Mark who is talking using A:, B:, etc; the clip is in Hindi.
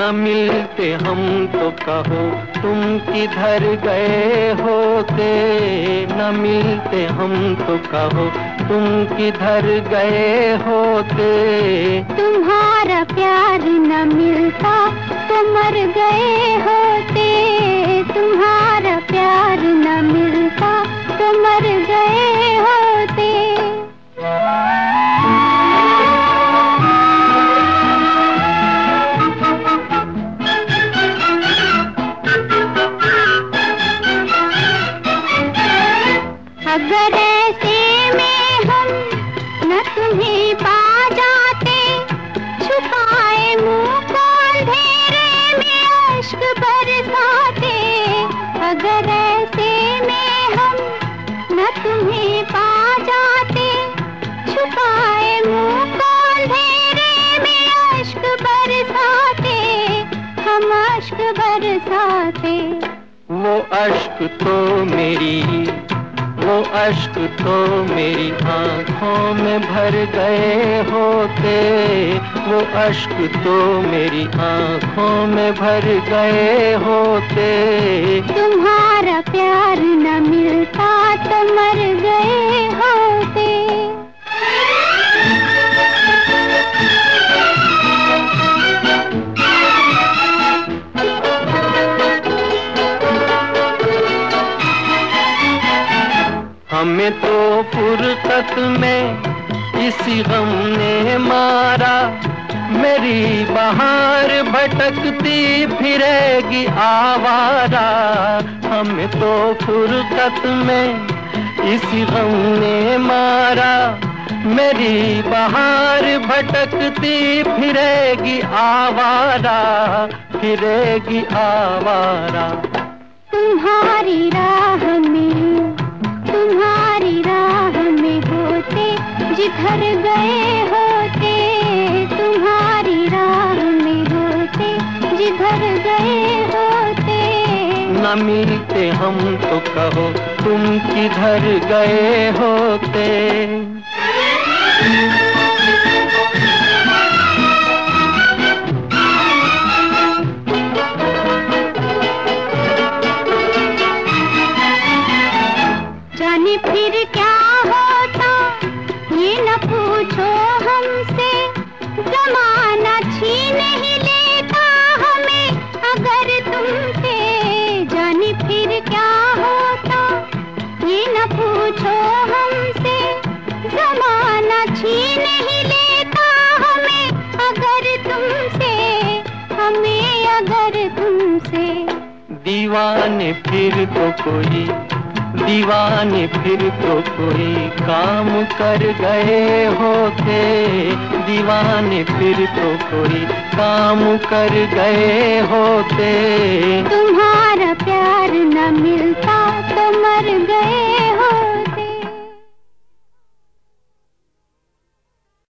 A: न मिलते हम तो कहो, तुम किधर गए होते? न मिलते हम तो कहो, तुम किधर गए होते?
B: तुम्हारा प्यार न मिलता तो मर गए ऐसे में हम न तुम्हें पा जाते। छुपाए मुँह अंधेरे में अश्क बरसाते। अगर ऐसे में हम न तुम्हें पा जाते। छुपाए मुँह को अंधेरे में अश्क बरसाते। हम अश्क बरसाते।
A: वो अश्क तो मेरी वो अश्क तो मेरी आँखों में भर गए होते। वो अश्क तो मेरी आँखों में भर गए होते।
B: तुम्हारा
A: हमें तो फुर्सत में इसी गम ने मारा। मेरी बहार भटकती फिरेगी आवारा। हमें तो फुर्सत में इसी गम ने मारा। मेरी बहार भटकती फिरेगी आवारा। फिरेगी आवारा।
B: तुम्हारी राह में जिधर गए होते तुम्हारी राह में होते। जिधर गए होते।
A: न मिलते हम तो कहो तुम किधर गए होते।
B: जाने फिर क्या होता? ये न पूछो हमसे, जमाना छीन ही लेता हमें। अगर तुमसे जाने फिर क्या होता, ये न पूछो हमसे, जमाना छीन ही लेता हमें। अगर तुमसे, हमें अगर तुमसे।
A: दीवाने फिर तो कोई दीवाने फिर तो कोई काम कर गए होते। दीवाने फिर तो कोई काम कर गए होते।
B: तुम्हारा प्यार न मिलता तो मर गए